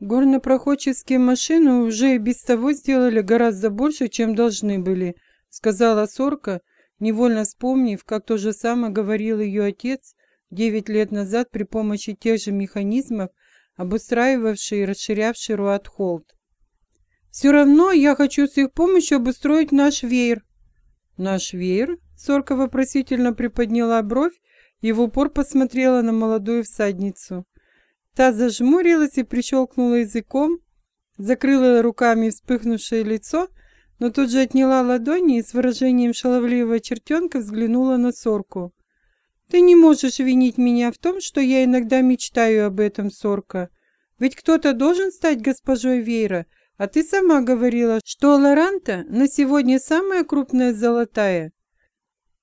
Горнопроходческие машины уже и без того сделали гораздо больше, чем должны были, сказала Сорка, невольно вспомнив, как то же самое говорил ее отец девять лет назад при помощи тех же механизмов, обустраивавший и расширявший Руатхолд. «Все равно я хочу с их помощью обустроить наш веер». «Наш веер?» — Сорка вопросительно приподняла бровь и в упор посмотрела на молодую всадницу. Та зажмурилась и прищелкнула языком, закрыла руками вспыхнувшее лицо, но тут же отняла ладони и с выражением шаловливого чертенка взглянула на Сорку. «Ты не можешь винить меня в том, что я иногда мечтаю об этом, Сорка. Ведь кто-то должен стать госпожой Вейра, а ты сама говорила, что Лоранта на сегодня самая крупная золотая».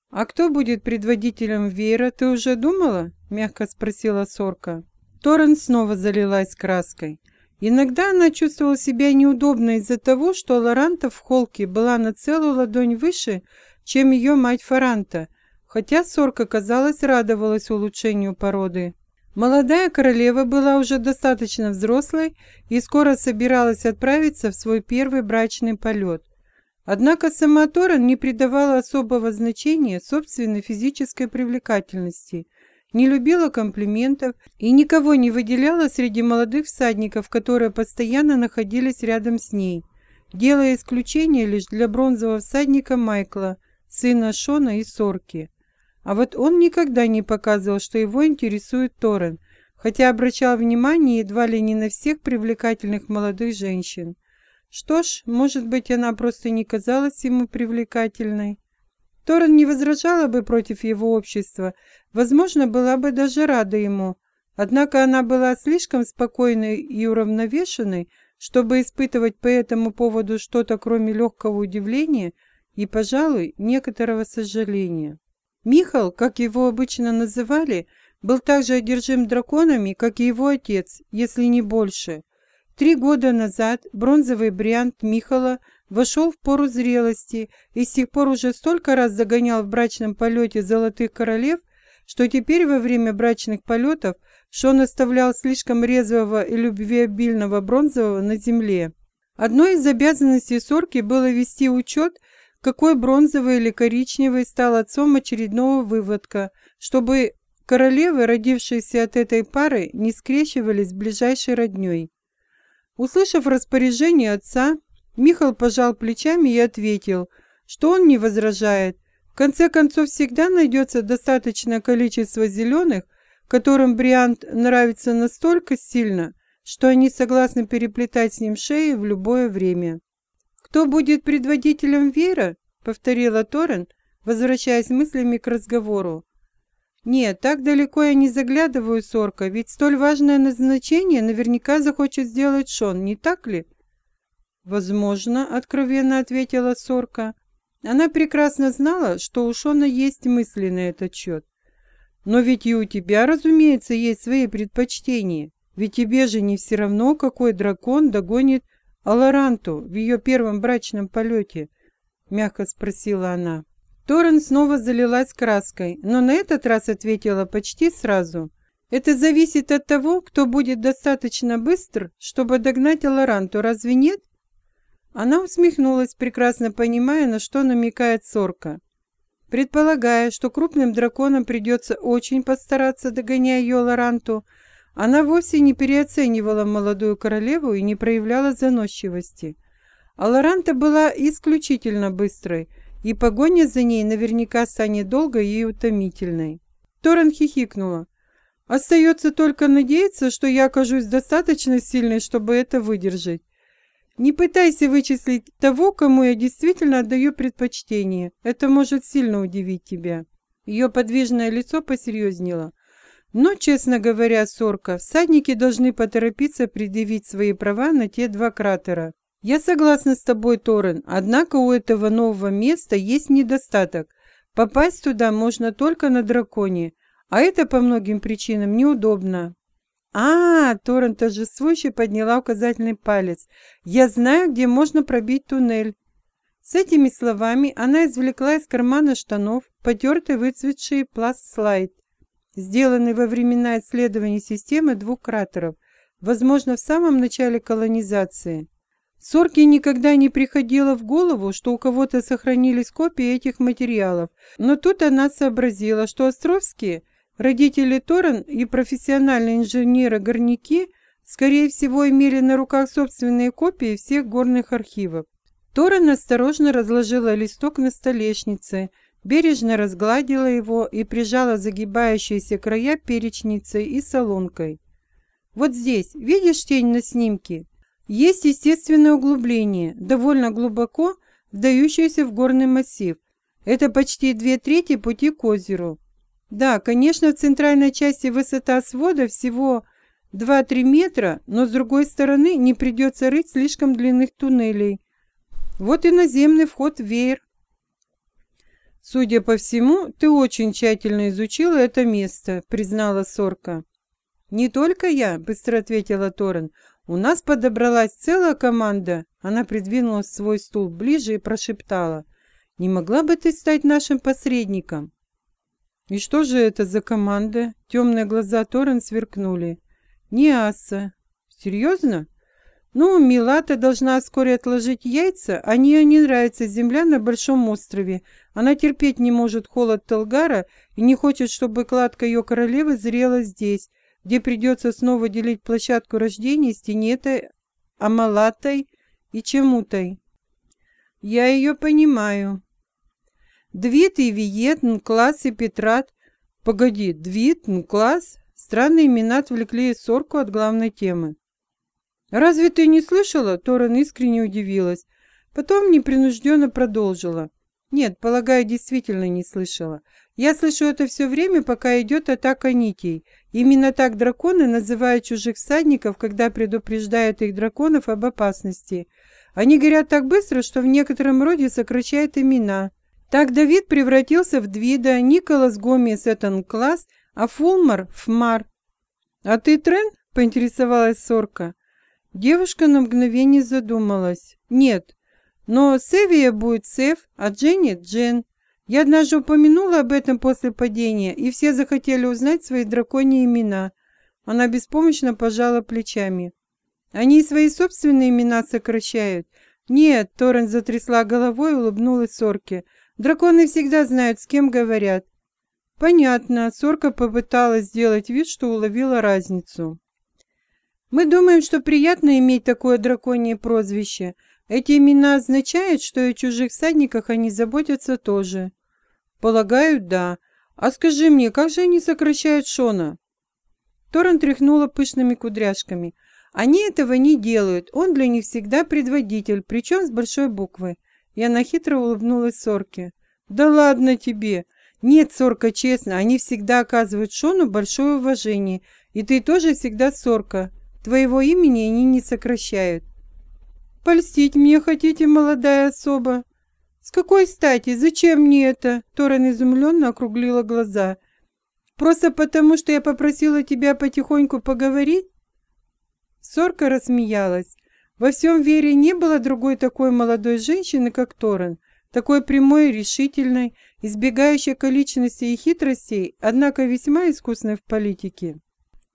«А кто будет предводителем Вейра, ты уже думала?» — мягко спросила Сорка. Торрен снова залилась краской. Иногда она чувствовала себя неудобно из-за того, что Лоранта в холке была на целую ладонь выше, чем ее мать Фаранта, хотя Сорка, казалось, радовалась улучшению породы. Молодая королева была уже достаточно взрослой и скоро собиралась отправиться в свой первый брачный полет. Однако сама Торан не придавала особого значения собственной физической привлекательности, не любила комплиментов и никого не выделяла среди молодых всадников, которые постоянно находились рядом с ней, делая исключение лишь для бронзового всадника Майкла, сына Шона и Сорки. А вот он никогда не показывал, что его интересует Торрен, хотя обращал внимание едва ли не на всех привлекательных молодых женщин. Что ж, может быть, она просто не казалась ему привлекательной. Торрен не возражала бы против его общества, возможно, была бы даже рада ему. Однако она была слишком спокойной и уравновешенной, чтобы испытывать по этому поводу что-то, кроме легкого удивления и, пожалуй, некоторого сожаления. Михал, как его обычно называли, был так же одержим драконами, как и его отец, если не больше. Три года назад бронзовый бриант Михала вошел в пору зрелости и с тех пор уже столько раз загонял в брачном полете золотых королев, что теперь во время брачных полетов Шон оставлял слишком резвого и любвеобильного бронзового на земле. Одной из обязанностей Сорки было вести учет какой бронзовый или коричневый стал отцом очередного выводка, чтобы королевы, родившиеся от этой пары, не скрещивались с ближайшей родней. Услышав распоряжение отца, Михал пожал плечами и ответил, что он не возражает. В конце концов, всегда найдется достаточное количество зеленых, которым Бриант нравится настолько сильно, что они согласны переплетать с ним шеи в любое время. «Кто будет предводителем Вера?» — повторила Торрен, возвращаясь мыслями к разговору. «Нет, так далеко я не заглядываю, Сорка, ведь столь важное назначение наверняка захочет сделать Шон, не так ли?» «Возможно», — откровенно ответила Сорка. Она прекрасно знала, что у Шона есть мысли на этот счет. «Но ведь и у тебя, разумеется, есть свои предпочтения. Ведь тебе же не все равно, какой дракон догонит Аларанту в ее первом брачном полете?» — мягко спросила она. Торрен снова залилась краской, но на этот раз ответила почти сразу. «Это зависит от того, кто будет достаточно быстр, чтобы догнать Аларанту, разве нет?» Она усмехнулась, прекрасно понимая, на что намекает Сорка. Предполагая, что крупным драконам придется очень постараться, догоняя ее Лоранту, она вовсе не переоценивала молодую королеву и не проявляла заносчивости. А Лоранта была исключительно быстрой, и погоня за ней наверняка станет долгой и утомительной. Торрен хихикнула. «Остается только надеяться, что я окажусь достаточно сильной, чтобы это выдержать. Не пытайся вычислить того, кому я действительно отдаю предпочтение. Это может сильно удивить тебя». Ее подвижное лицо посерьезнело. Но, честно говоря, Сорка, всадники должны поторопиться предъявить свои права на те два кратера. Я согласна с тобой, Торрен, однако у этого нового места есть недостаток. Попасть туда можно только на драконе, а это по многим причинам неудобно. А, -а, Торрен торжествующе подняла указательный палец. Я знаю, где можно пробить туннель. С этими словами она извлекла из кармана штанов потертый выцветший пласт-слайд сделанный во времена исследований системы двух кратеров, возможно, в самом начале колонизации. Сорке никогда не приходило в голову, что у кого-то сохранились копии этих материалов, но тут она сообразила, что Островские, родители Торрен и профессиональные инженеры-горняки, скорее всего, имели на руках собственные копии всех горных архивов. Торрен осторожно разложила листок на столешнице, бережно разгладила его и прижала загибающиеся края перечницей и солонкой. «Вот здесь, видишь тень на снимке?» Есть естественное углубление, довольно глубоко вдающееся в горный массив. Это почти две трети пути к озеру. Да, конечно, в центральной части высота свода всего 2-3 метра, но с другой стороны не придется рыть слишком длинных туннелей. Вот и наземный вход в веер. Судя по всему, ты очень тщательно изучила это место, признала Сорка. Не только я, быстро ответила Торрен. «У нас подобралась целая команда!» Она придвинула свой стул ближе и прошептала. «Не могла бы ты стать нашим посредником?» «И что же это за команда?» Темные глаза Торрен сверкнули. «Не аса». «Серьезно?» «Ну, Милата должна вскоре отложить яйца, а нее не нравится земля на Большом острове. Она терпеть не может холод Талгара и не хочет, чтобы кладка ее королевы зрела здесь, где придется снова делить площадку рождения с Тинетой, Амалатой и Чемутой. Я ее понимаю. Двит и Виет, Нкласс и Петрат. Погоди, Двит, Нкласс? Странные имена отвлекли Сорку от главной темы. «Разве ты не слышала?» Торан искренне удивилась. Потом непринужденно продолжила. «Нет, полагаю, действительно не слышала. Я слышу это все время, пока идет атака нитей. Именно так драконы называют чужих всадников, когда предупреждают их драконов об опасности. Они говорят так быстро, что в некотором роде сокращают имена. Так Давид превратился в Двида, Николас Гомес Этан Класс, а Фулмар в Мар. «А ты Трен?» — поинтересовалась Сорка. Девушка на мгновение задумалась. «Нет, но Севия будет Сев, а Дженни — Джен. Я однажды упомянула об этом после падения, и все захотели узнать свои драконьи имена. Она беспомощно пожала плечами. Они свои собственные имена сокращают. Нет, Торрен затрясла головой и улыбнулась Сорке. Драконы всегда знают, с кем говорят. Понятно, Сорка попыталась сделать вид, что уловила разницу. Мы думаем, что приятно иметь такое драконье прозвище. Эти имена означают, что и о чужих всадниках они заботятся тоже. Полагаю, да. А скажи мне, как же они сокращают Шона? Торрен тряхнула пышными кудряшками. Они этого не делают. Он для них всегда предводитель, причем с большой буквы. И она хитро улыбнулась Сорке. Да ладно тебе. Нет, Сорка, честно, они всегда оказывают Шону большое уважение. И ты тоже всегда Сорка. Твоего имени они не сокращают. Польстить мне хотите, молодая особа? «С какой стати? Зачем мне это?» Торрен изумленно округлила глаза. «Просто потому, что я попросила тебя потихоньку поговорить?» Сорка рассмеялась. Во всем Вере не было другой такой молодой женщины, как Торрен, такой прямой решительной, избегающей количности и хитростей, однако весьма искусной в политике.